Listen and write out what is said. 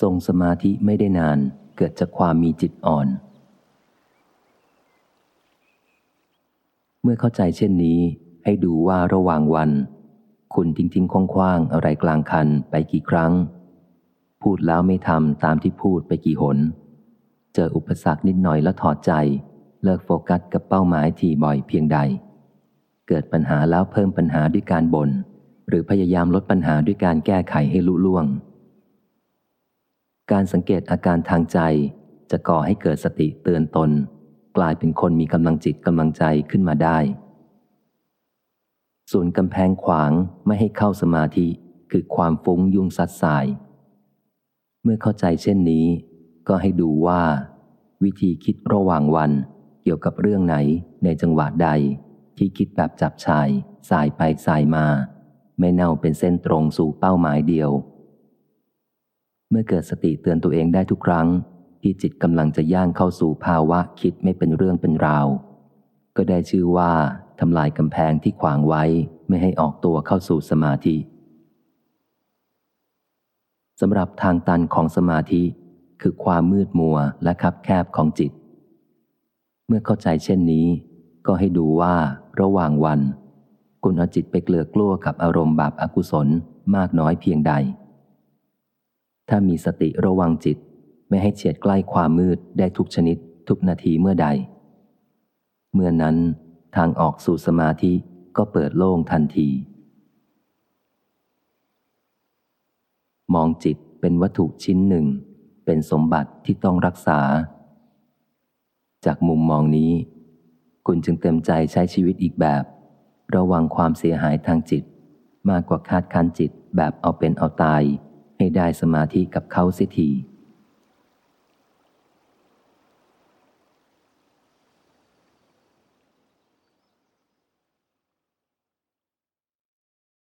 ทรงสมาธิไม่ได้นานเกิดจากความมีจิตอ่อน เมื่อเข้าใจเช่นนี้ให้ดูว่าระหว่างวัน คุณทิ้งทิ้งคว้างๆอะไรกลางคันไปกี่ครั้ง พูดแล้วไม่ทำตามที่พูดไปกี่หน เจออุปสรรคนิดหน่อยแล้วถอดใจ เลิกโฟกัสกับเป้าหมายที่บ่อยเพียงใด เกิดปัญหาแล้วเพิ่มปัญหาด้วยการบน่นหรือพยายามลดปัญหาด้วยการแก้ไขให้ลุล่วง การสังเกตอาการทางใจ จะก่อให้เกิดสติเตือนตน กลายเป็นคนมีกำลังจิตกำลังใจขึ้นมาได้ ส่วนกำแพงขวางไม่ให้เข้าสมาธิคือความฟุ้งยุ่งซัดสาย เมื่อเข้าใจเช่นนี้ ก็ให้ดูว่า วิธีคิดระหว่างวันเกี่ยวกับเรื่องไหนในจังหวะใด ที่คิดแบบจับชายสายไปสายมา ไม่เน่าเป็นเส้นตรงสู่เป้าหมายเดียว เมื่อเกิดสติเตือนตัวเองได้ทุกครั้ง ที่จิตกำลังจะย่างเข้าสู่ภาวะคิดไม่เป็นเรื่องเป็นราว ก็ได้ชื่อว่าทำลายกำแพงที่ขวางไว้ไม่ให้ออกตัวเข้าสู่สมาธิสำหรับทางตันของสมาธิ คือความมืดมัวและคับแคบของจิต เมื่อเข้าใจเช่นนี้ ก็ให้ดูว่าระหว่างวัน คุณเอาจิตไปเกลือกลัวกับอารมณ์บาปอากุศลมากน้อยเพียงใด ถ้ามีสติระวังจิต ไม่ให้เฉียดใกล้ความมืดได้ทุกชนิด ทุกนาทีเมื่อใด เมื่อนั้นทางออกสู่สมาธิก็เปิดโล่งทันที มองจิตเป็นวัตถุชิ้นหนึ่ง เป็นสมบัติที่ต้องรักษา จากมุมมองนี้ คุณจึงเต็มใจใช้ชีวิตอีกแบบ ระวังความเสียหายทางจิต มากกว่าคาดคันจิตแบบเอาเป็นเอาตาย ให้ได้สมาธิกับเขาเสียที